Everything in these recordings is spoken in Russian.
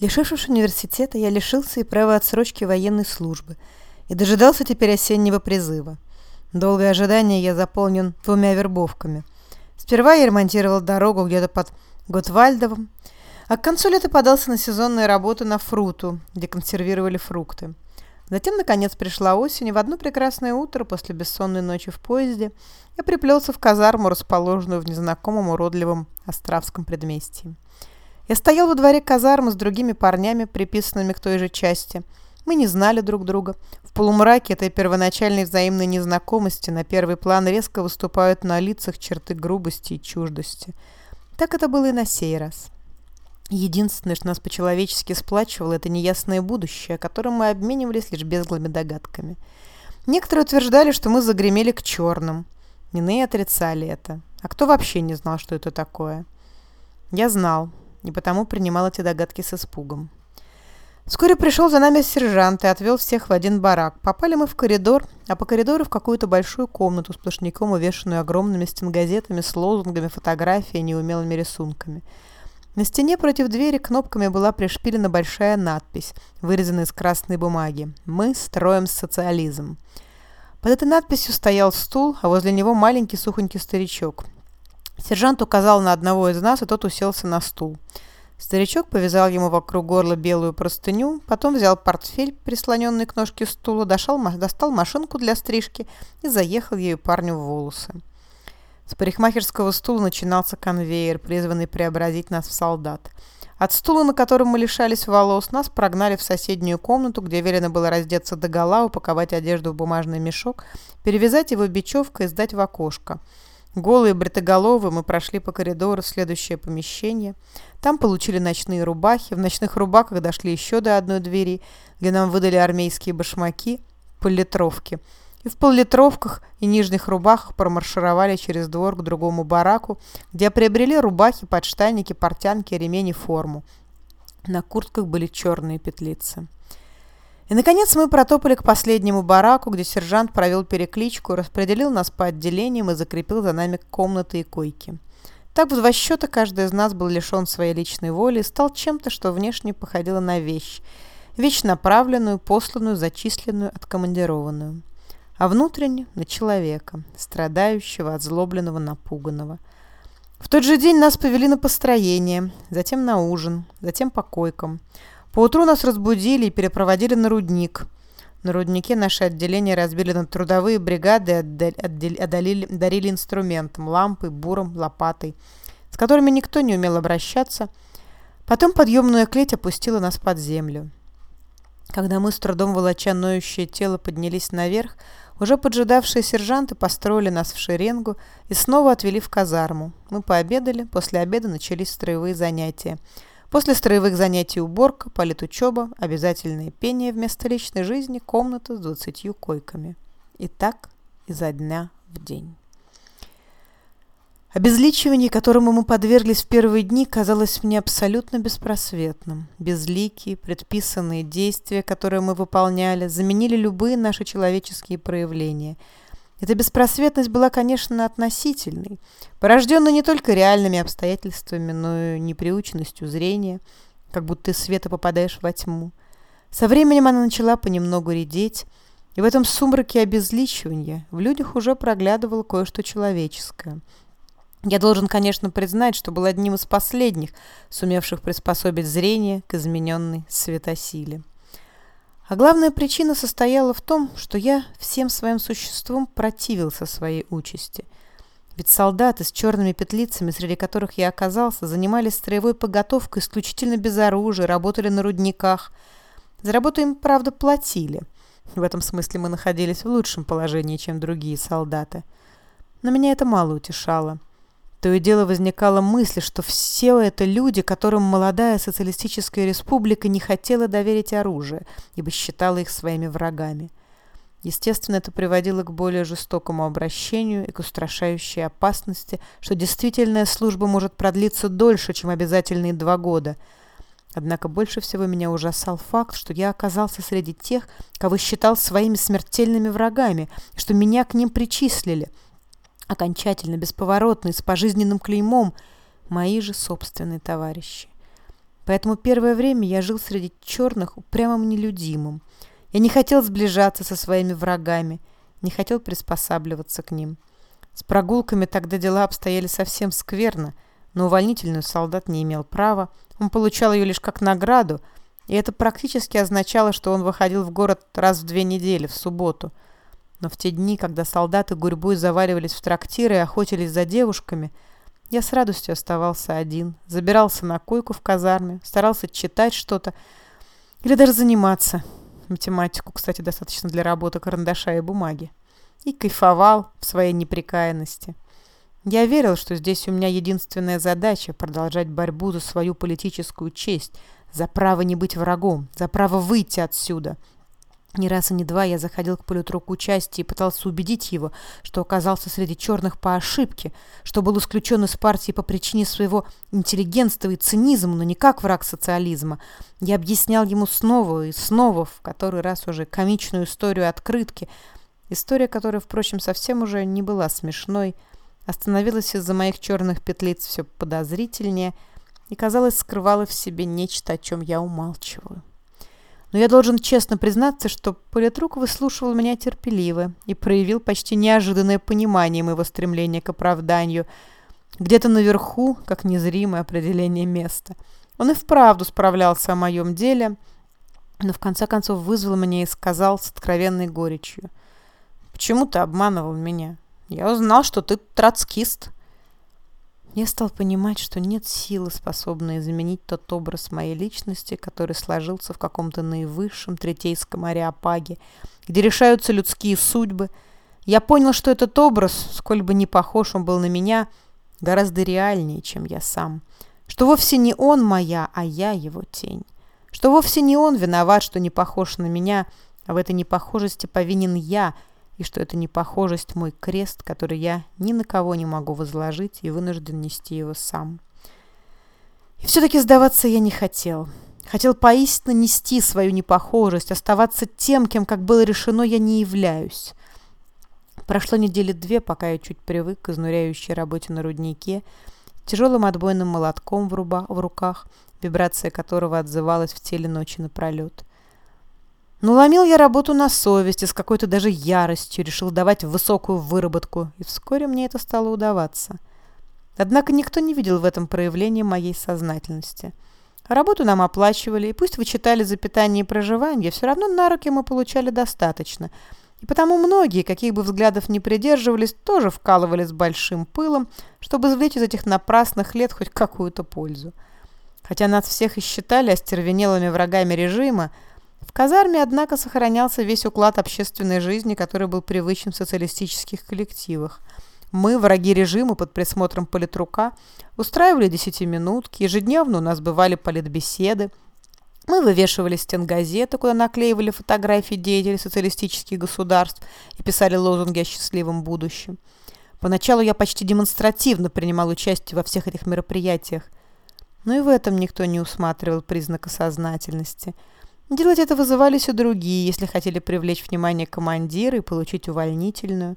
Лишившись университета, я лишился и права отсрочки военной службы и дожидался теперь осеннего призыва. Долгое ожидание я заполнен двумя вербовками. Сперва я ремонтировал дорогу где-то под Готвальдовым, а к концу лета подался на сезонные работы на фруту, где консервировали фрукты. Затем, наконец, пришла осень, и в одно прекрасное утро после бессонной ночи в поезде я приплелся в казарму, расположенную в незнакомом уродливом Островском предместье. Я стоял во дворе казармы с другими парнями, приписанными к той же части. Мы не знали друг друга. В полумраке этой первоначальной взаимной незнакомости на первый план резко выступают на лицах черты грубости и чуждости. Так это было и на сей раз. Единственное, что нас по-человечески сплачивало, это неясное будущее, о котором мы обменивались лишь безглыми догадками. Некоторые утверждали, что мы загремели к черным. Иные отрицали это. А кто вообще не знал, что это такое? Я знал, и потому принимал эти догадки с испугом. Вскоре пришел за нами сержант и отвел всех в один барак. Попали мы в коридор, а по коридору в какую-то большую комнату, сплошняком увешанную огромными стенгазетами с лозунгами, фотографиями и неумелыми рисунками. На стене против двери кнопками была пришпилена большая надпись, вырезанная из красной бумаги «Мы строим социализм». Под этой надписью стоял стул, а возле него маленький сухонький старичок. Сержант указал на одного из нас, и тот уселся на стул. Старичок повязал ему вокруг горла белую простыню, потом взял портфель, прислоненный к ножке стула, дошел, достал машинку для стрижки и заехал ею парню в волосы. С парикмахерского стула начинался конвейер, призванный преобразить нас в солдат. От стула, на котором мы лишались волос, нас прогнали в соседнюю комнату, где велено было раздеться догола, упаковать одежду в бумажный мешок, перевязать его бечевкой и сдать в окошко. Голые, бритоголовые, мы прошли по коридору в следующее помещение. Там получили ночные рубахи. В ночных рубахах дошли еще до одной двери, где нам выдали армейские башмаки, поллитровки. И в поллитровках и нижних рубахах промаршировали через двор к другому бараку, где приобрели рубахи, подштанники, портянки, ремень и форму. На куртках были черные петлицы. И, наконец, мы протопали к последнему бараку, где сержант провел перекличку, распределил нас по отделениям и закрепил за нами комнаты и койки. Так в два счета каждый из нас был лишен своей личной воли и стал чем-то, что внешне походило на вещь. Вещь направленную, посланную, зачисленную, откомандированную. А внутренне – на человека, страдающего, озлобленного, напуганного. В тот же день нас повели на построение, затем на ужин, затем по койкам – Поутру нас разбудили и перепроводили на рудник. На руднике наше отделение разбили на трудовые бригады и отдалили, дарили инструментом, лампой, буром, лопатой, с которыми никто не умел обращаться. Потом подъемная клеть опустила нас под землю. Когда мы, с трудом волоча ноющее тело, поднялись наверх, уже поджидавшие сержанты построили нас в шеренгу и снова отвели в казарму. Мы пообедали, после обеда начались строевые занятия – После строевых занятий уборка, политучеба, обязательное пение вместо личной жизни, комната с двадцатью койками. И так изо дня в день. Обезличивание, которому мы подверглись в первые дни, казалось мне абсолютно беспросветным. Безликие, предписанные действия, которые мы выполняли, заменили любые наши человеческие проявления – эта беспросветность была, конечно, относительной, порожденной не только реальными обстоятельствами, но и неприученностью зрения, как будто ты света попадаешь во тьму. Со временем она начала понемногу редеть, и в этом сумраке обезличивания в людях уже проглядывало кое-что человеческое. Я должен, конечно, признать, что был одним из последних, сумевших приспособить зрение к измененной светосиле. А главная причина состояла в том, что я всем своим существом противился своей участи. Ведь солдаты с черными петлицами, среди которых я оказался, занимались строевой подготовкой исключительно без оружия, работали на рудниках. За работу им, правда, платили. В этом смысле мы находились в лучшем положении, чем другие солдаты. Но меня это мало утешало. То и дело возникала мысль, что все это люди, которым молодая социалистическая республика не хотела доверить оружие, ибо считала их своими врагами. Естественно, это приводило к более жестокому обращению и к устрашающей опасности, что действительная служба может продлиться дольше, чем обязательные два года. Однако больше всего меня ужасал факт, что я оказался среди тех, кого считал своими смертельными врагами, что меня к ним причислили – окончательно, бесповоротный, с пожизненным клеймом, мои же собственные товарищи. Поэтому первое время я жил среди черных упрямым нелюдимым. Я не хотел сближаться со своими врагами, не хотел приспосабливаться к ним. С прогулками тогда дела обстояли совсем скверно, но увольнительную солдат не имел права, он получал ее лишь как награду, и это практически означало, что он выходил в город раз в две недели, в субботу. Но в те дни, когда солдаты гурьбой заваливались в трактиры и охотились за девушками, я с радостью оставался один, забирался на койку в казарме, старался читать что-то или даже заниматься. Математику, кстати, достаточно для работы карандаша и бумаги. И кайфовал в своей неприкаянности. Я верил, что здесь у меня единственная задача – продолжать борьбу за свою политическую честь, за право не быть врагом, за право выйти отсюда – не раз и не два я заходил к политруку части и пытался убедить его, что оказался среди черных по ошибке, что был исключен из партии по причине своего интеллигентства и цинизма, но не как враг социализма. Я объяснял ему снова и снова, в который раз уже, комичную историю открытки, история которая, впрочем, совсем уже не была смешной, остановилась из-за моих черных петлиц все подозрительнее и, казалось, скрывала в себе нечто, о чем я умалчиваю. Но я должен честно признаться, что политрук выслушивал меня терпеливо и проявил почти неожиданное понимание моего стремления к оправданию. Где-то наверху, как незримое определение места. Он и вправду справлялся о моем деле, но в конце концов вызвал меня и сказал с откровенной горечью. «Почему ты обманывал меня? Я узнал, что ты троцкист». Я стал понимать, что нет силы, способной изменить тот образ моей личности, который сложился в каком-то наивысшем третейском ареопаге, где решаются людские судьбы. Я понял, что этот образ, сколь бы не похож он был на меня, гораздо реальнее, чем я сам. Что вовсе не он моя, а я его тень. Что вовсе не он виноват, что не похож на меня, а в этой непохожести повинен я – и что это непохожесть мой крест, который я ни на кого не могу возложить и вынужден нести его сам. И все-таки сдаваться я не хотел. Хотел поистине нести свою непохожесть, оставаться тем, кем, как было решено, я не являюсь. Прошло недели две, пока я чуть привык к изнуряющей работе на руднике, тяжелым отбойным молотком в, руба, в руках, вибрация которого отзывалась в теле ночи напролет. Но ломил я работу на совесть и с какой-то даже яростью решил давать высокую выработку, и вскоре мне это стало удаваться. Однако никто не видел в этом проявление моей сознательности. Работу нам оплачивали, и пусть вычитали за питание и проживание, все равно на руки мы получали достаточно. И потому многие, каких бы взглядов ни придерживались, тоже вкалывали с большим пылом, чтобы извлечь из этих напрасных лет хоть какую-то пользу. Хотя нас всех и считали остервенелыми врагами режима, в казарме, однако, сохранялся весь уклад общественной жизни, который был привычен в социалистических коллективах. Мы, враги режима под присмотром политрука, устраивали десятиминутки, ежедневно у нас бывали политбеседы, мы вывешивали стенгазеты, куда наклеивали фотографии деятелей социалистических государств и писали лозунги о счастливом будущем. Поначалу я почти демонстративно принимал участие во всех этих мероприятиях, но и в этом никто не усматривал признака сознательности – Делать это вызывались и другие, если хотели привлечь внимание командира и получить увольнительную.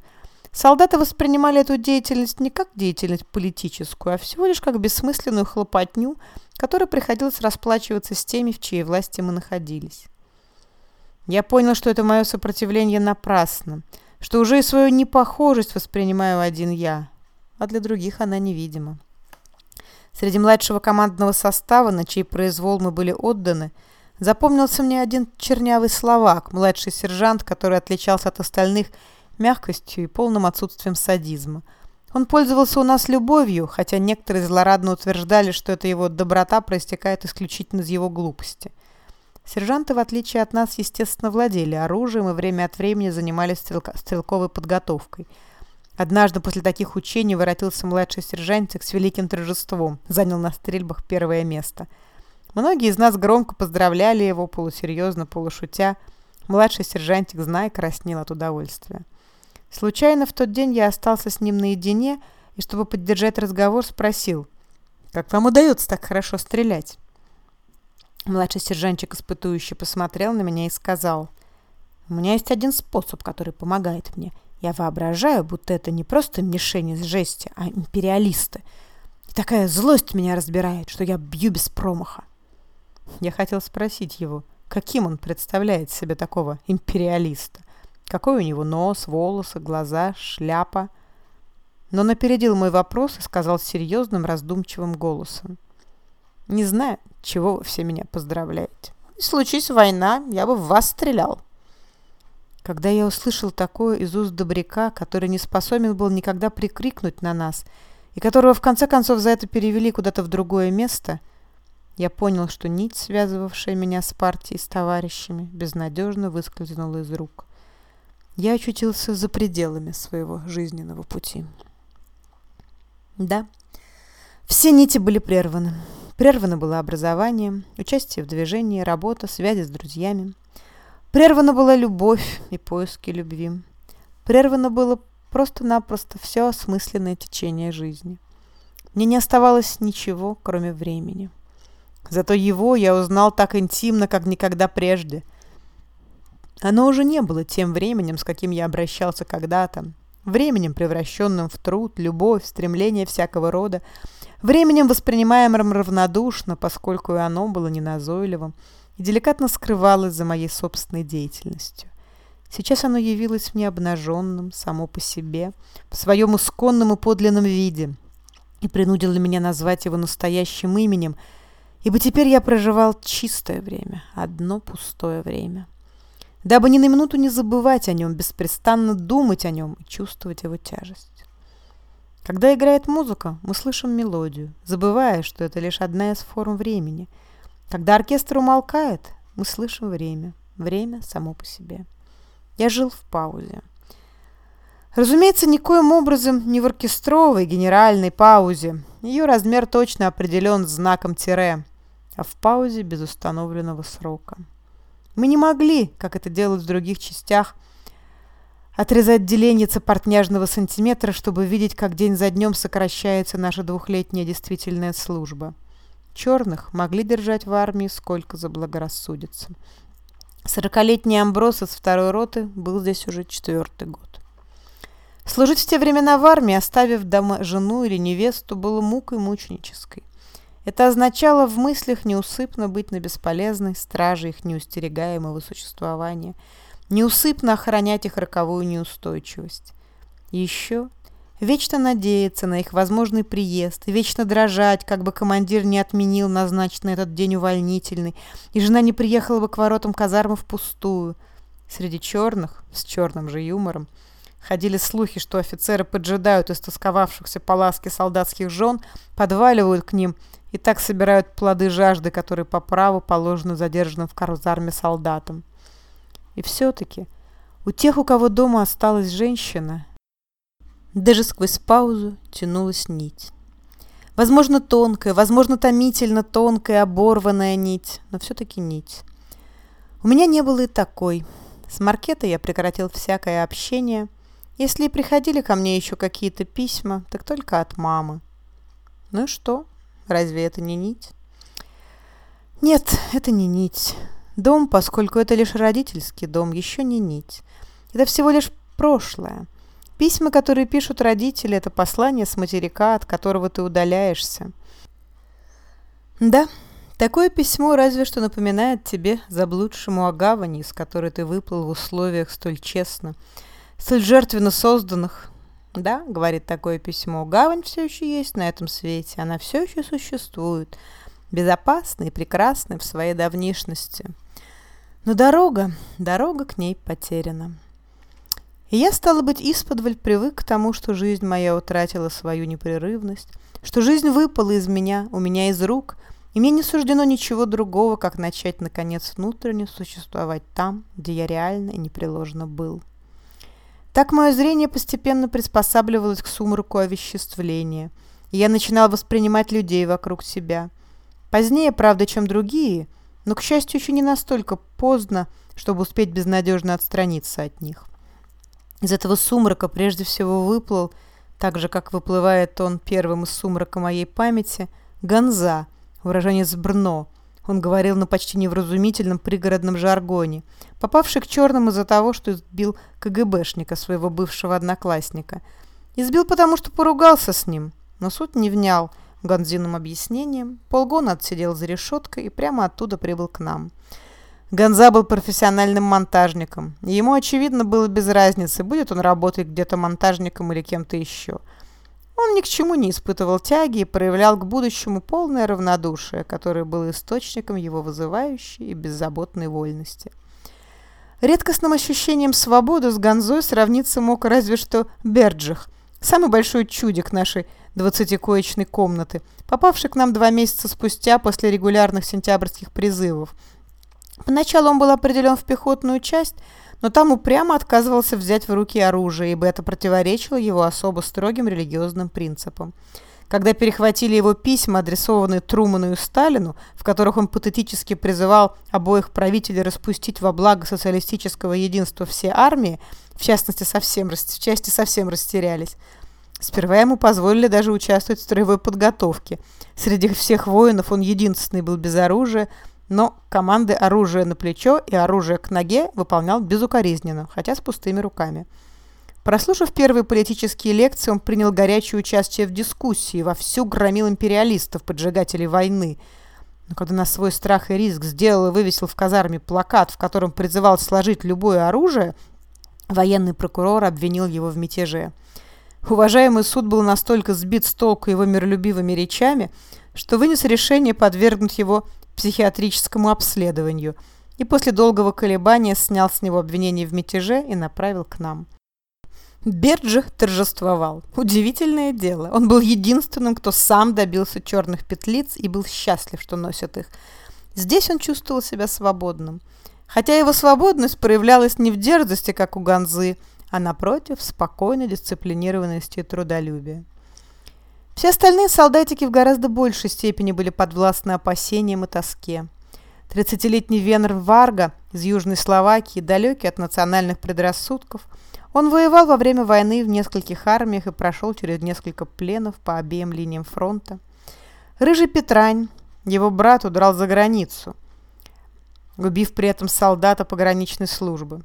Солдаты воспринимали эту деятельность не как деятельность политическую, а всего лишь как бессмысленную хлопотню, которой приходилось расплачиваться с теми, в чьей власти мы находились. Я понял, что это мое сопротивление напрасно, что уже и свою непохожесть воспринимаю один я, а для других она невидима. Среди младшего командного состава, на чей произвол мы были отданы, Запомнился мне один чернявый словак, младший сержант, который отличался от остальных мягкостью и полным отсутствием садизма. Он пользовался у нас любовью, хотя некоторые злорадно утверждали, что эта его доброта проистекает исключительно из его глупости. Сержанты, в отличие от нас, естественно, владели оружием и время от времени занимались стрелка стрелковой подготовкой. Однажды после таких учений воротился младший сержантик с великим торжеством, занял на стрельбах первое место – Многие из нас громко поздравляли его, полусерьезно, полушутя. Младший сержантик, зная, краснел от удовольствия. Случайно в тот день я остался с ним наедине и, чтобы поддержать разговор, спросил, «Как вам удается так хорошо стрелять?» Младший сержантчик испытующе посмотрел на меня и сказал, «У меня есть один способ, который помогает мне. Я воображаю, будто это не просто мишени из жести, а империалисты. И такая злость меня разбирает, что я бью без промаха. Я хотел спросить его, каким он представляет себе такого империалиста. Какой у него нос, волосы, глаза, шляпа. Но он опередил мой вопрос и сказал серьезным, раздумчивым голосом. «Не знаю, чего вы все меня поздравляете. Случись война, я бы в вас стрелял». Когда я услышал такое из уст добряка, который не способен был никогда прикрикнуть на нас, и которого в конце концов за это перевели куда-то в другое место, я понял, что нить, связывавшая меня с партией, с товарищами, безнадежно выскользнула из рук. Я очутился за пределами своего жизненного пути. Да, все нити были прерваны. Прервано было образование, участие в движении, работа, связи с друзьями. Прервана была любовь и поиски любви. Прервано было просто-напросто все осмысленное течение жизни. Мне не оставалось ничего, кроме времени. Зато его я узнал так интимно, как никогда прежде. Оно уже не было тем временем, с каким я обращался когда-то, временем, превращенным в труд, любовь, стремление всякого рода, временем, воспринимаемым равнодушно, поскольку и оно было неназойливым и деликатно скрывалось за моей собственной деятельностью. Сейчас оно явилось мне обнаженным, само по себе, в своем исконном и подлинном виде, и принудило меня назвать его настоящим именем, ибо теперь я проживал чистое время, одно пустое время дабы ни на минуту не забывать о нем, беспрестанно думать о нем и чувствовать его тяжесть. Когда играет музыка, мы слышим мелодию, забывая, что это лишь одна из форм времени. Когда оркестр умолкает, мы слышим время. Время само по себе. Я жил в паузе. Разумеется, никоим образом не в оркестровой генеральной паузе. Ее размер точно определен знаком тире, а в паузе без установленного срока. Мы не могли, как это делают в других частях, отрезать деленницы портняжного сантиметра, чтобы видеть, как день за днем сокращается наша двухлетняя действительная служба. Черных могли держать в армии сколько заблагорассудится. Сорокалетний Амброс из второй роты был здесь уже четвертый год. Служить в те времена в армии, оставив дома жену или невесту, было мукой мученической. Это означало в мыслях неусыпно быть на бесполезной страже их неустерегаемого существования, неусыпно охранять их роковую неустойчивость. Еще вечно надеяться на их возможный приезд, вечно дрожать, как бы командир не отменил назначенный этот день увольнительный, и жена не приехала бы к воротам казармы впустую. Среди черных, с черным же юмором, Ходили слухи, что офицеры поджидают истосковавшихся по ласке солдатских жен, подваливают к ним и так собирают плоды жажды, которые по праву положены задержанным в казарме солдатам. И все-таки у тех, у кого дома осталась женщина, даже сквозь паузу тянулась нить. Возможно, тонкая, возможно, томительно тонкая, оборванная нить, но все-таки нить. У меня не было и такой. С Маркета я прекратил всякое общение. Если и приходили ко мне еще какие-то письма, так только от мамы. Ну и что? Разве это не нить? Нет, это не нить. Дом, поскольку это лишь родительский дом, еще не нить. Это всего лишь прошлое. Письма, которые пишут родители, это послание с материка, от которого ты удаляешься. Да, такое письмо разве что напоминает тебе заблудшему о гавани, из которой ты выплыл в условиях столь честно, столь жертвенно созданных, да, говорит такое письмо, гавань все еще есть на этом свете, она все еще существует, безопасна и прекрасна в своей давнишности. Но дорога, дорога к ней потеряна. И я, стала быть, исподволь привык к тому, что жизнь моя утратила свою непрерывность, что жизнь выпала из меня, у меня из рук, и мне не суждено ничего другого, как начать, наконец, внутренне существовать там, где я реально и непреложно был. Так мое зрение постепенно приспосабливалось к сумраку овеществления, и я начинал воспринимать людей вокруг себя. Позднее, правда, чем другие, но, к счастью, еще не настолько поздно, чтобы успеть безнадежно отстраниться от них. Из этого сумрака прежде всего выплыл, так же, как выплывает он первым из сумрака моей памяти, Гонза, выражение Брно, он говорил на почти невразумительном пригородном жаргоне, попавший к черным из-за того, что избил КГБшника, своего бывшего одноклассника. Избил потому, что поругался с ним, но суд не внял Гонзиным объяснением, полгода отсидел за решеткой и прямо оттуда прибыл к нам. Гонза был профессиональным монтажником, ему, очевидно, было без разницы, будет он работать где-то монтажником или кем-то еще. Он ни к чему не испытывал тяги и проявлял к будущему полное равнодушие, которое было источником его вызывающей и беззаботной вольности. Редкостным ощущением свободы с Гонзой сравниться мог разве что Берджих, самый большой чудик нашей двадцатикоечной комнаты, попавший к нам два месяца спустя после регулярных сентябрьских призывов. Поначалу он был определен в пехотную часть, но там упрямо отказывался взять в руки оружие, ибо это противоречило его особо строгим религиозным принципам. Когда перехватили его письма, адресованные Труману и Сталину, в которых он патетически призывал обоих правителей распустить во благо социалистического единства все армии, в частности, совсем, в части совсем растерялись. Сперва ему позволили даже участвовать в строевой подготовке. Среди всех воинов он единственный был без оружия, но команды оружия на плечо и оружие к ноге выполнял безукоризненно, хотя с пустыми руками. Прослушав первые политические лекции, он принял горячее участие в дискуссии, вовсю громил империалистов, поджигателей войны. Но когда на свой страх и риск сделал и вывесил в казарме плакат, в котором призывал сложить любое оружие, военный прокурор обвинил его в мятеже. Уважаемый суд был настолько сбит с толку его миролюбивыми речами, что вынес решение подвергнуть его психиатрическому обследованию и после долгого колебания снял с него обвинение в мятеже и направил к нам. Берджих торжествовал. Удивительное дело. Он был единственным, кто сам добился черных петлиц и был счастлив, что носят их. Здесь он чувствовал себя свободным. Хотя его свободность проявлялась не в дерзости, как у Ганзы, а напротив, в спокойной дисциплинированности и трудолюбии. Все остальные солдатики в гораздо большей степени были подвластны опасениям и тоске. Тридцатилетний Венер Варга из Южной Словакии, далекий от национальных предрассудков, он воевал во время войны в нескольких армиях и прошел через несколько пленов по обеим линиям фронта. Рыжий Петрань, его брат, удрал за границу, убив при этом солдата пограничной службы.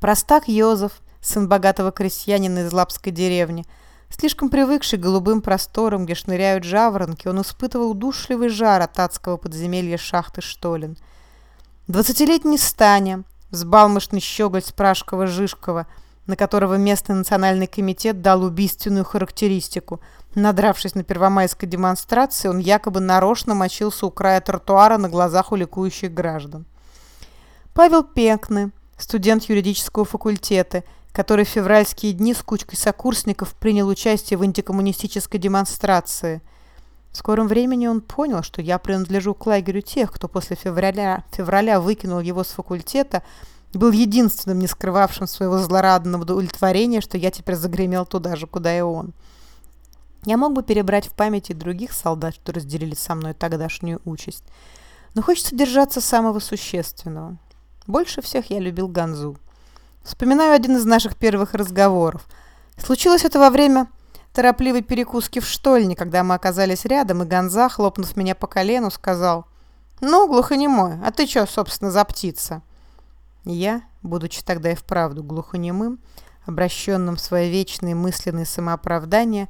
Простак Йозеф, сын богатого крестьянина из Лапской деревни, слишком привыкший к голубым просторам, где шныряют жаворонки, он испытывал удушливый жар от адского подземелья шахты Штолин. Двадцатилетний Станя, взбалмошный щеголь Спрашкова-Жишкова – на которого местный национальный комитет дал убийственную характеристику. Надравшись на первомайской демонстрации, он якобы нарочно мочился у края тротуара на глазах у ликующих граждан. Павел Пекны, студент юридического факультета, который в февральские дни с кучкой сокурсников принял участие в антикоммунистической демонстрации. В скором времени он понял, что я принадлежу к лагерю тех, кто после февраля, февраля выкинул его с факультета, был единственным, не скрывавшим своего злорадного удовлетворения, что я теперь загремел туда же, куда и он. Я мог бы перебрать в памяти других солдат, что разделили со мной тогдашнюю участь. Но хочется держаться самого существенного. Больше всех я любил Ганзу. Вспоминаю один из наших первых разговоров. Случилось это во время торопливой перекуски в штольне, когда мы оказались рядом, и Ганза, хлопнув меня по колену, сказал, «Ну, глухонемой, а ты чё, собственно, за птица?» Я, будучи тогда и вправду глухонемым, обращенным в свои вечные мысленные самооправдания,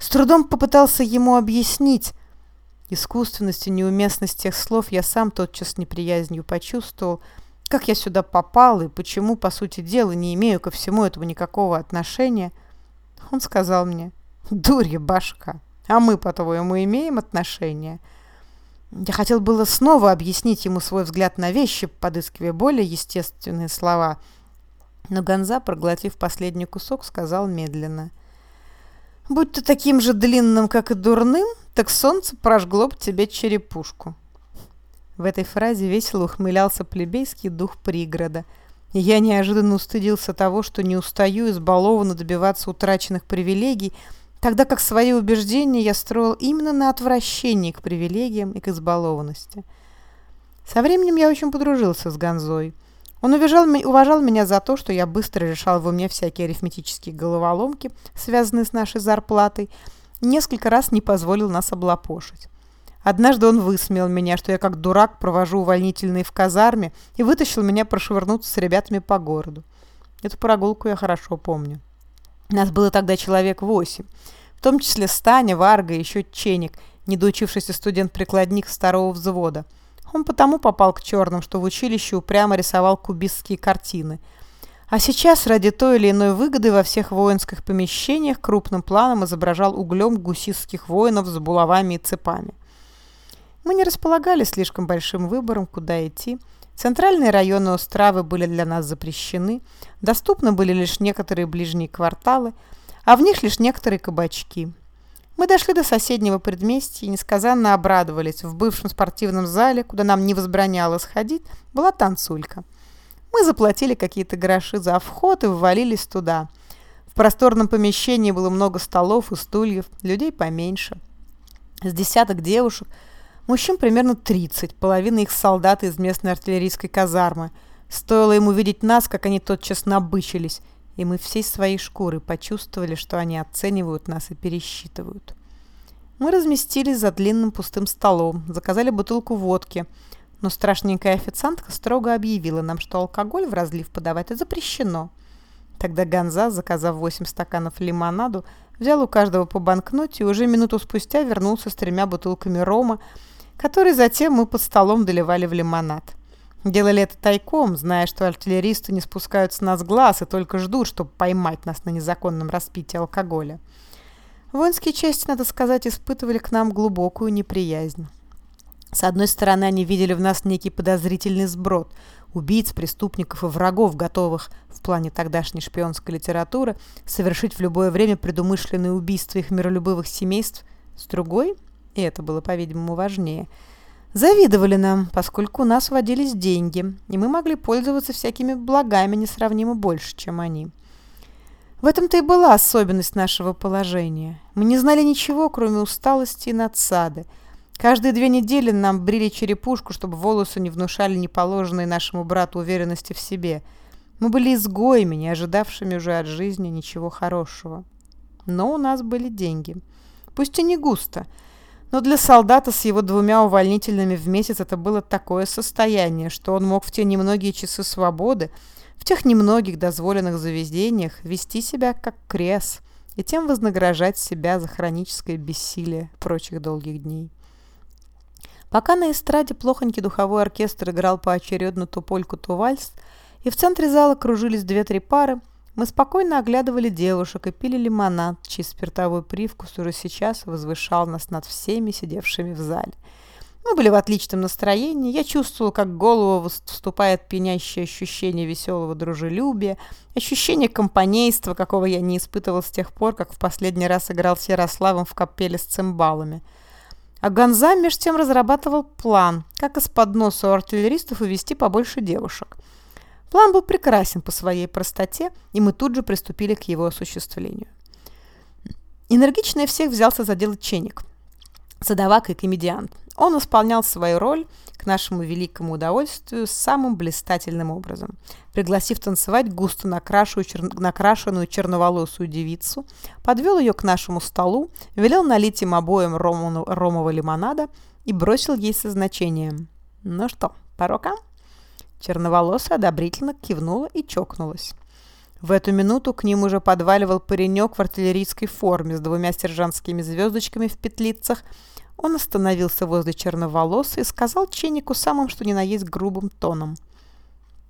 с трудом попытался ему объяснить. Искусственность и неуместность тех слов я сам тотчас неприязнью почувствовал, как я сюда попал и почему, по сути дела, не имею ко всему этому никакого отношения. Он сказал мне, «Дурья башка, а мы, по-твоему, имеем отношение?» Я хотел было снова объяснить ему свой взгляд на вещи, подыскивая более естественные слова. Но Гонза, проглотив последний кусок, сказал медленно. «Будь ты таким же длинным, как и дурным, так солнце прожгло бы тебе черепушку». В этой фразе весело ухмылялся плебейский дух пригорода. Я неожиданно устыдился того, что не устаю избалованно добиваться утраченных привилегий, тогда как свои убеждения я строил именно на отвращении к привилегиям и к избалованности. Со временем я очень подружился с Гонзой. Он уважал, уважал меня за то, что я быстро решал в уме всякие арифметические головоломки, связанные с нашей зарплатой, несколько раз не позволил нас облапошить. Однажды он высмеял меня, что я как дурак провожу увольнительные в казарме и вытащил меня прошвырнуться с ребятами по городу. Эту прогулку я хорошо помню. Нас было тогда человек восемь том числе Станя, Варга и еще Ченик, недоучившийся студент-прикладник второго взвода. Он потому попал к черным, что в училище упрямо рисовал кубистские картины. А сейчас ради той или иной выгоды во всех воинских помещениях крупным планом изображал углем гусистских воинов с булавами и цепами. Мы не располагали слишком большим выбором, куда идти. Центральные районы Остравы были для нас запрещены, доступны были лишь некоторые ближние кварталы, а в них лишь некоторые кабачки. Мы дошли до соседнего предместья и несказанно обрадовались. В бывшем спортивном зале, куда нам не возбраняло сходить, была танцулька. Мы заплатили какие-то гроши за вход и ввалились туда. В просторном помещении было много столов и стульев, людей поменьше. С десяток девушек – Мужчин примерно 30, половина их солдаты из местной артиллерийской казармы. Стоило им увидеть нас, как они тотчас набычились, и мы всей своей шкуры почувствовали, что они оценивают нас и пересчитывают. Мы разместились за длинным пустым столом, заказали бутылку водки, но страшненькая официантка строго объявила нам, что алкоголь в разлив подавать запрещено. Тогда Ганза, заказав 8 стаканов лимонаду, взял у каждого по банкноте и уже минуту спустя вернулся с тремя бутылками рома, который затем мы под столом доливали в лимонад. Делали это тайком, зная, что артиллеристы не спускают с нас глаз и только ждут, чтобы поймать нас на незаконном распитии алкоголя. Воинские части, надо сказать, испытывали к нам глубокую неприязнь. С одной стороны, они видели в нас некий подозрительный сброд, убийц, преступников и врагов, готовых, в плане тогдашней шпионской литературы, совершить в любое время предумышленные убийства их миролюбивых семейств. С другой, и это было, по-видимому, важнее, завидовали нам, поскольку у нас водились деньги, и мы могли пользоваться всякими благами несравнимо больше, чем они. В этом-то и была особенность нашего положения. Мы не знали ничего, кроме усталости и надсады. Каждые две недели нам брили черепушку, чтобы волосы не внушали неположенной нашему брату уверенности в себе. Мы были изгоями, не ожидавшими уже от жизни ничего хорошего. Но у нас были деньги. Пусть и не густо – но для солдата с его двумя увольнительными в месяц это было такое состояние, что он мог в те немногие часы свободы, в тех немногих дозволенных заведениях вести себя как крес и тем вознаграждать себя за хроническое бессилие прочих долгих дней. Пока на эстраде плохонький духовой оркестр играл поочередно то польку, то вальс, и в центре зала кружились две-три пары, мы спокойно оглядывали девушек и пили лимонад, чей спиртовой привкус уже сейчас возвышал нас над всеми сидевшими в зале. Мы были в отличном настроении, я чувствовал, как в голову вступает пьянящее ощущение веселого дружелюбия, ощущение компанейства, какого я не испытывал с тех пор, как в последний раз играл с Ярославом в капеле с цимбалами. А Гонза меж тем разрабатывал план, как из-под носа у артиллеристов увести побольше девушек. План был прекрасен по своей простоте, и мы тут же приступили к его осуществлению. Энергичнее всех взялся за дело Ченик, задавак и комедиант. Он исполнял свою роль к нашему великому удовольствию самым блистательным образом. Пригласив танцевать густо накрашенную, чер... накрашенную черноволосую девицу, подвел ее к нашему столу, велел налить им обоим рому... ромового лимонада и бросил ей со значением. «Ну что, по рукам?» Черноволосая одобрительно кивнула и чокнулась. В эту минуту к ним уже подваливал паренек в артиллерийской форме с двумя сержантскими звездочками в петлицах. Он остановился возле черноволоса и сказал Ченнику самым что ни на есть грубым тоном.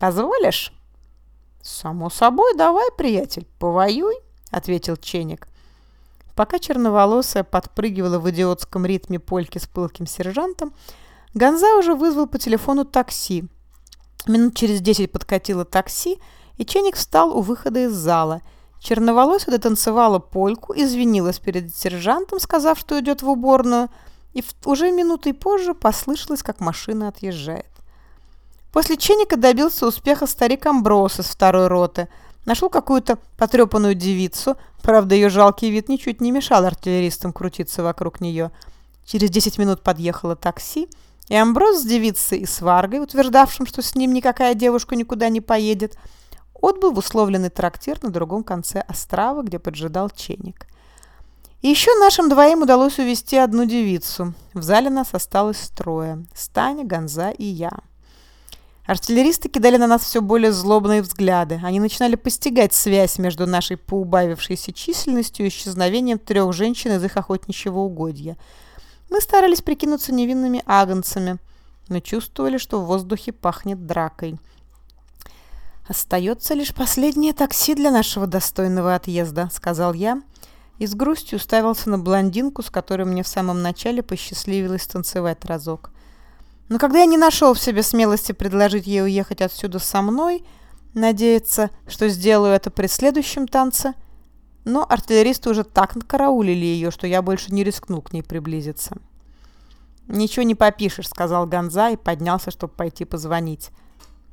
«Позволишь?» «Само собой, давай, приятель, повоюй», — ответил Ченник. Пока черноволосая подпрыгивала в идиотском ритме польки с пылким сержантом, Гонза уже вызвал по телефону такси, Минут через десять подкатило такси, и Ченик встал у выхода из зала. Черноволосая дотанцевала польку, извинилась перед сержантом, сказав, что идет в уборную, и уже минутой позже послышалось, как машина отъезжает. После Ченика добился успеха старик Амброс из второй роты. Нашел какую-то потрепанную девицу, правда, ее жалкий вид ничуть не мешал артиллеристам крутиться вокруг нее. Через десять минут подъехало такси, и Амброс с девицей и сваргой, утверждавшим, что с ним никакая девушка никуда не поедет, отбыл в условленный трактир на другом конце острова, где поджидал ченик. И еще нашим двоим удалось увести одну девицу. В зале нас осталось трое – Станя, Гонза и я. Артиллеристы кидали на нас все более злобные взгляды. Они начинали постигать связь между нашей поубавившейся численностью и исчезновением трех женщин из их охотничьего угодья. Мы старались прикинуться невинными агнцами, но чувствовали, что в воздухе пахнет дракой. «Остается лишь последнее такси для нашего достойного отъезда», — сказал я, и с грустью уставился на блондинку, с которой мне в самом начале посчастливилось танцевать разок. Но когда я не нашел в себе смелости предложить ей уехать отсюда со мной, надеяться, что сделаю это при следующем танце, но артиллеристы уже так накараулили ее, что я больше не рискнул к ней приблизиться. «Ничего не попишешь», — сказал Гонза и поднялся, чтобы пойти позвонить.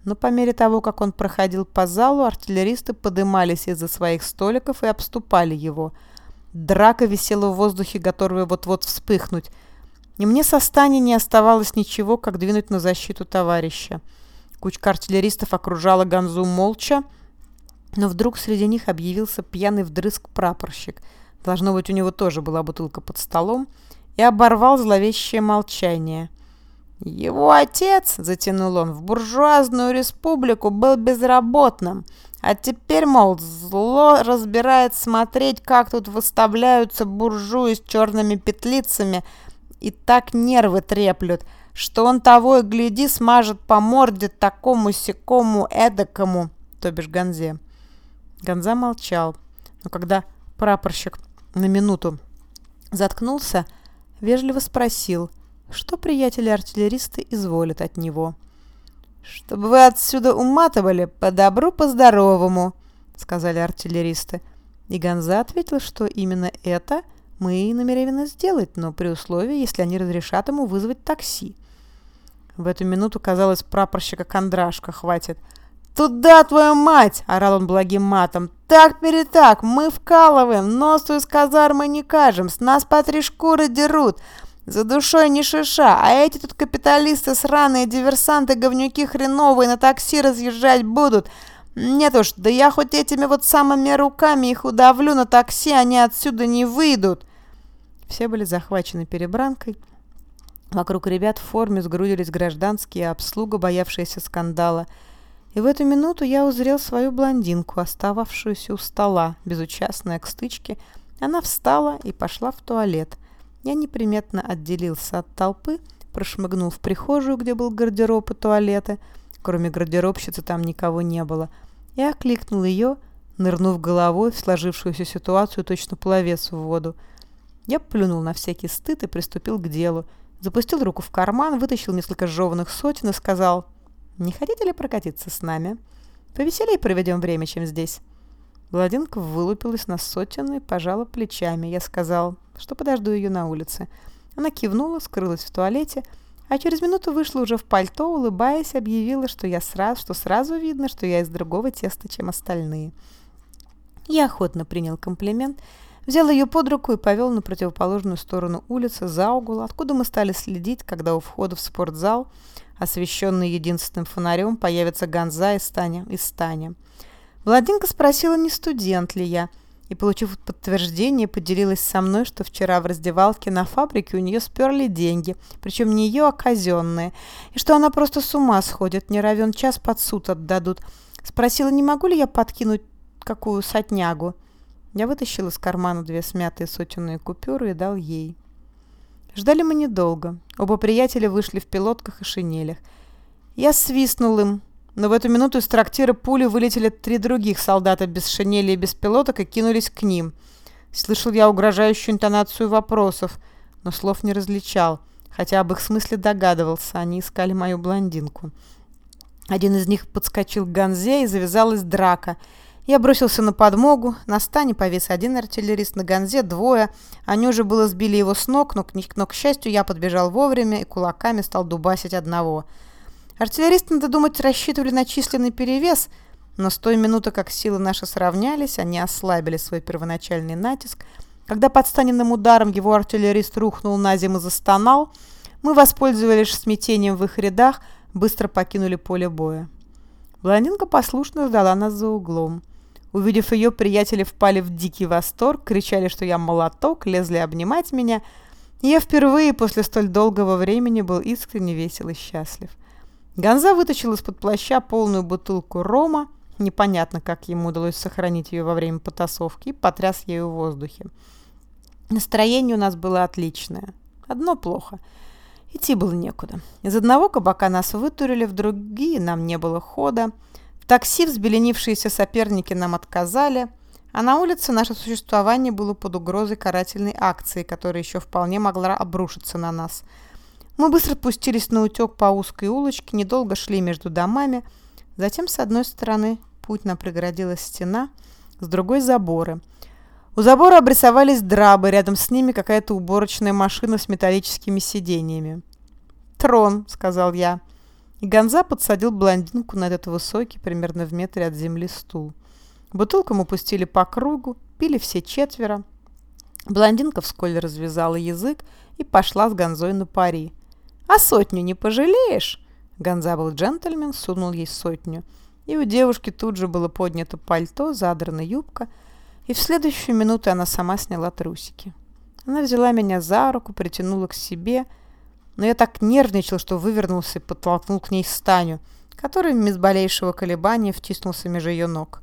Но по мере того, как он проходил по залу, артиллеристы подымались из-за своих столиков и обступали его. Драка висела в воздухе, готовая вот-вот вспыхнуть — и мне со Стани не оставалось ничего, как двинуть на защиту товарища. Кучка артиллеристов окружала Ганзу молча, но вдруг среди них объявился пьяный вдрызг прапорщик. Должно быть, у него тоже была бутылка под столом, и оборвал зловещее молчание. «Его отец, — затянул он, — в буржуазную республику был безработным, а теперь, мол, зло разбирает смотреть, как тут выставляются буржуи с черными петлицами, и так нервы треплют, что он того и гляди смажет по морде такому сякому эдакому, то бишь Ганзе. Ганза молчал, но когда прапорщик на минуту заткнулся, вежливо спросил, что приятели-артиллеристы изволят от него. «Чтобы вы отсюда уматывали по добру, по здоровому», — сказали артиллеристы. И Ганза ответил, что именно это — мы намерены сделать, но при условии, если они разрешат ему вызвать такси. В эту минуту, казалось, прапорщика Кондрашка хватит. «Туда, твою мать!» — орал он благим матом. «Так-перетак, мы вкалываем, носу из казармы не кажем, с нас по три шкуры дерут, за душой не шиша, а эти тут капиталисты сраные, диверсанты, говнюки хреновые на такси разъезжать будут. Нет уж, да я хоть этими вот самыми руками их удавлю на такси, они отсюда не выйдут». Все были захвачены перебранкой. Вокруг ребят в форме сгрудились гражданские, обслуга, боявшаяся скандала. И в эту минуту я узрел свою блондинку, остававшуюся у стола, безучастная к стычке. Она встала и пошла в туалет. Я неприметно отделился от толпы, прошмыгнул в прихожую, где был гардероб и туалеты. Кроме гардеробщицы там никого не было. Я окликнул ее, нырнув головой в сложившуюся ситуацию точно пловец в воду. Я плюнул на всякий стыд и приступил к делу. Запустил руку в карман, вытащил несколько жеванных сотен и сказал, «Не хотите ли прокатиться с нами? Повеселее проведем время, чем здесь». Владинка вылупилась на сотен и пожала плечами. Я сказал, что подожду ее на улице. Она кивнула, скрылась в туалете, а через минуту вышла уже в пальто, улыбаясь, объявила, что я сразу, что сразу видно, что я из другого теста, чем остальные. Я охотно принял комплимент Взял ее под руку и повел на противоположную сторону улицы, за угол, откуда мы стали следить, когда у входа в спортзал, освещенный единственным фонарем, появится Гонза из Таня. Из Таня. Владинка спросила, не студент ли я, и, получив подтверждение, поделилась со мной, что вчера в раздевалке на фабрике у нее сперли деньги, причем не ее, а казенные, и что она просто с ума сходит, не равен час под суд отдадут. Спросила, не могу ли я подкинуть какую сотнягу. Я вытащил из кармана две смятые сотенные купюры и дал ей. Ждали мы недолго. Оба приятеля вышли в пилотках и шинелях. Я свистнул им, но в эту минуту из трактира пули вылетели три других солдата без шинели и без пилоток и кинулись к ним. Слышал я угрожающую интонацию вопросов, но слов не различал, хотя об их смысле догадывался, они искали мою блондинку. Один из них подскочил к Ганзе и завязалась драка — я бросился на подмогу. На стане повис один артиллерист, на гонзе двое. Они уже было сбили его с ног, но, но, к счастью, я подбежал вовремя и кулаками стал дубасить одного. Артиллеристы, надо думать, рассчитывали на численный перевес, но с той минуты, как силы наши сравнялись, они ослабили свой первоначальный натиск. Когда под станенным ударом его артиллерист рухнул на землю и застонал, мы воспользовались смятением в их рядах, быстро покинули поле боя. Блондинка послушно ждала нас за углом. Увидев ее, приятели впали в дикий восторг, кричали, что я молоток, лезли обнимать меня. И я впервые после столь долгого времени был искренне весел и счастлив. Гонза вытащил из-под плаща полную бутылку рома, непонятно, как ему удалось сохранить ее во время потасовки, и потряс ею в воздухе. Настроение у нас было отличное. Одно плохо. Идти было некуда. Из одного кабака нас вытурили, в другие нам не было хода. Такси взбеленившиеся соперники нам отказали, а на улице наше существование было под угрозой карательной акции, которая еще вполне могла обрушиться на нас – мы быстро пустились на утек по узкой улочке, недолго шли между домами. Затем с одной стороны путь нам преградила стена, с другой – заборы. У забора обрисовались драбы, рядом с ними какая-то уборочная машина с металлическими сиденьями. «Трон», – сказал я. Гонза подсадил блондинку на этот высокий, примерно в метре от земли стул. Бутылку мы пустили по кругу, пили все четверо. Блондинка вскоре развязала язык и пошла с Гонзой на пари. А сотню не пожалеешь?» Гонза был джентльмен, сунул ей сотню. И у девушки тут же было поднято пальто, задрана юбка, и в следующую минуту она сама сняла трусики. Она взяла меня за руку, притянула к себе, но я так нервничал, что вывернулся и подтолкнул к ней Станю, который без малейшего колебания втиснулся между ее ног.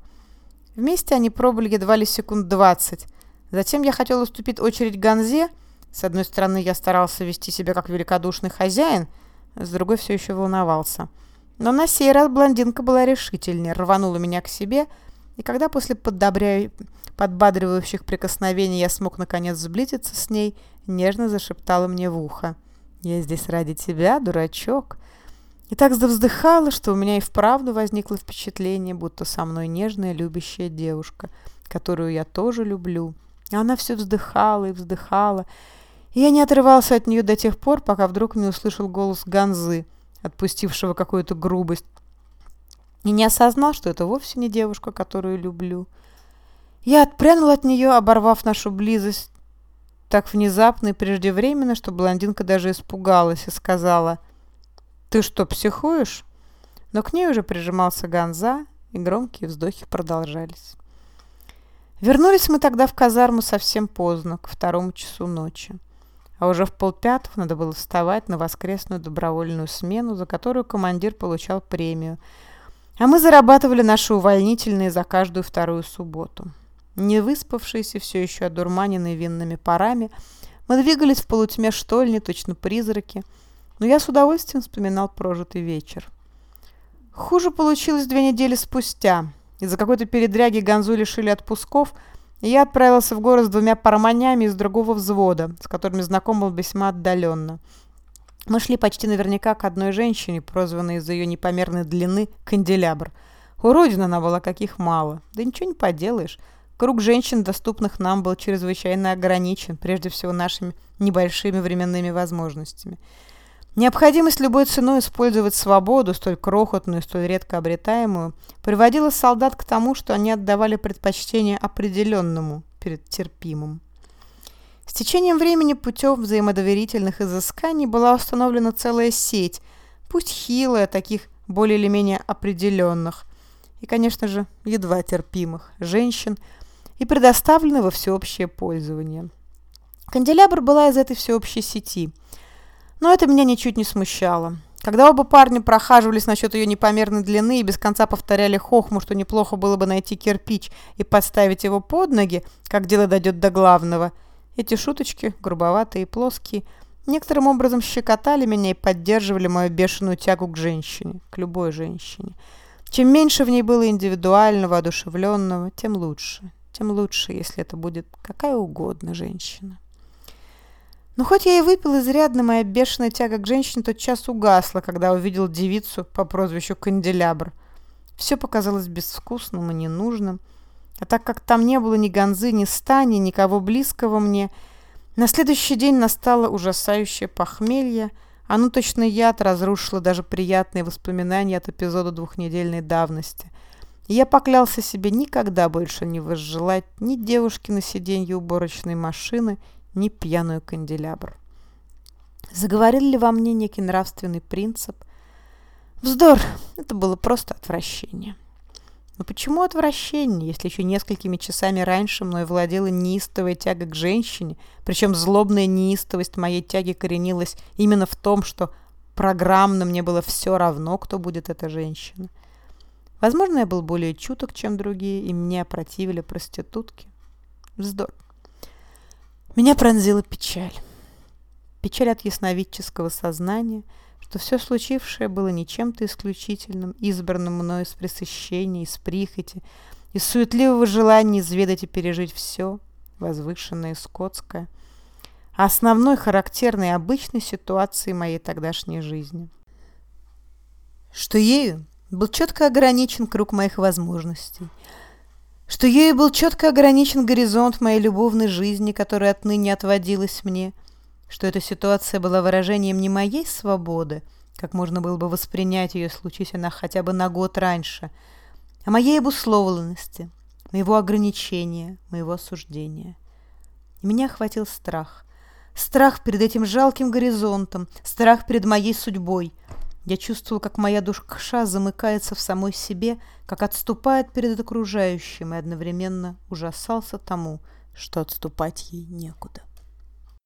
Вместе они пробовали едва ли секунд двадцать. Затем я хотел уступить очередь Ганзе, с одной стороны, я старался вести себя как великодушный хозяин, с другой все еще волновался. Но на сей раз блондинка была решительнее, рванула меня к себе, и когда после поддобря... подбадривающих прикосновений я смог наконец сблизиться с ней, нежно зашептала мне в ухо. «Я здесь ради тебя, дурачок». И так вздыхала, что у меня и вправду возникло впечатление, будто со мной нежная, любящая девушка, которую я тоже люблю. И она все вздыхала и вздыхала, я не отрывался от нее до тех пор, пока вдруг не услышал голос Ганзы, отпустившего какую-то грубость, и не осознал, что это вовсе не девушка, которую люблю. Я отпрянул от нее, оборвав нашу близость так внезапно и преждевременно, что блондинка даже испугалась и сказала «Ты что, психуешь?» Но к ней уже прижимался Ганза, и громкие вздохи продолжались. Вернулись мы тогда в казарму совсем поздно, к второму часу ночи а уже в полпятого надо было вставать на воскресную добровольную смену, за которую командир получал премию. А мы зарабатывали наши увольнительные за каждую вторую субботу. Не выспавшиеся, все еще одурманенные винными парами, мы двигались в полутьме штольни, точно призраки, но я с удовольствием вспоминал прожитый вечер. Хуже получилось две недели спустя. Из-за какой-то передряги Ганзу лишили отпусков – я отправился в город с двумя парманями из другого взвода, с которыми знаком был весьма отдаленно. Мы шли почти наверняка к одной женщине, прозванной из-за ее непомерной длины «канделябр». Уродина она была каких мало. Да ничего не поделаешь. Круг женщин, доступных нам, был чрезвычайно ограничен, прежде всего нашими небольшими временными возможностями. Необходимость любой ценой использовать свободу, столь крохотную столь редко обретаемую, приводила солдат к тому, что они отдавали предпочтение определенному перед терпимым. С течением времени путем взаимодоверительных изысканий была установлена целая сеть, пусть хилая, таких более или менее определенных, и, конечно же, едва терпимых женщин, и предоставлена во всеобщее пользование. Канделябр была из этой всеобщей сети – но это меня ничуть не смущало. Когда оба парня прохаживались насчет ее непомерной длины и без конца повторяли хохму, что неплохо было бы найти кирпич и подставить его под ноги, как дело дойдет до главного, эти шуточки, грубоватые и плоские, некоторым образом щекотали меня и поддерживали мою бешеную тягу к женщине, к любой женщине. Чем меньше в ней было индивидуального, одушевленного, тем лучше. Тем лучше, если это будет какая угодно женщина. Но хоть я и выпил изрядно, моя бешеная тяга к женщине тот час угасла, когда увидел девицу по прозвищу Канделябр. Все показалось безвкусным и ненужным. А так как там не было ни Гонзы, ни Стани, никого близкого мне, на следующий день настало ужасающее похмелье, ну точно яд разрушило даже приятные воспоминания от эпизода двухнедельной давности. Я поклялся себе никогда больше не возжелать ни девушки на сиденье уборочной машины, ни пьяную канделябр. Заговорил ли во мне некий нравственный принцип? Вздор! Это было просто отвращение. Но почему отвращение, если еще несколькими часами раньше мной владела неистовая тяга к женщине, причем злобная неистовость моей тяги коренилась именно в том, что программно мне было все равно, кто будет эта женщина. Возможно, я был более чуток, чем другие, и мне опротивили проститутки. Вздор. Меня пронзила печаль. Печаль от ясновидческого сознания, что все случившее было не чем-то исключительным, избранным мною из пресыщения, из прихоти, из суетливого желания изведать и пережить все, возвышенное и скотское, а основной характерной обычной ситуации моей тогдашней жизни. Что ею был четко ограничен круг моих возможностей, что ею был четко ограничен горизонт моей любовной жизни, которая отныне отводилась мне, что эта ситуация была выражением не моей свободы, как можно было бы воспринять ее, случись она хотя бы на год раньше, а моей обусловленности, моего ограничения, моего осуждения. И меня охватил страх. Страх перед этим жалким горизонтом, страх перед моей судьбой — я чувствовал, как моя душа замыкается в самой себе, как отступает перед окружающим, и одновременно ужасался тому, что отступать ей некуда.